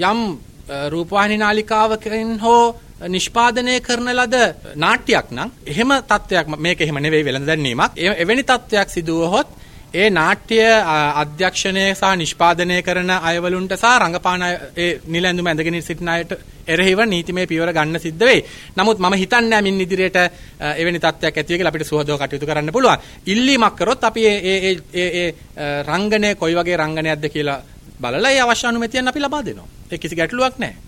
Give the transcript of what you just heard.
යම් රූපවාහිනී නාලිකාවකින් හෝ නිෂ්පාදනය කරන ලද නාට්‍යයක් නම් එහෙම තත්වයක් මේක එහෙම නෙවෙයි වෙළඳ දැන්වීමක්. එවැනි තත්වයක් සිදු වුවහොත් ඒ නාට්‍ය අධ්‍යක්ෂණය සහ නිෂ්පාදනය කරන අයවලුන්ට සහ රංගපාන ඒ නිලැඳුම ඇඳගෙන සිටින අයට එරෙහිව නීතිමය පියවර ගන්න සිද්ධ වෙයි. නමුත් මම හිතන්නේ මින් ඉදිරියට එවැනි තත්ත්වයක් ඇති වෙයි කියලා අපිට සුවදව කටයුතු කරන්න පුළුවන්. ඉල්ලීමක් කරොත් අපි ඒ ඒ ඒ ඒ රංගනය කොයි වගේ රංගනයක්ද කියලා බලලා ඒ අවශ්‍ය අනුමැතියන් අපි ලබා දෙනවා. ඒ කිසි ගැටලුවක් නැහැ.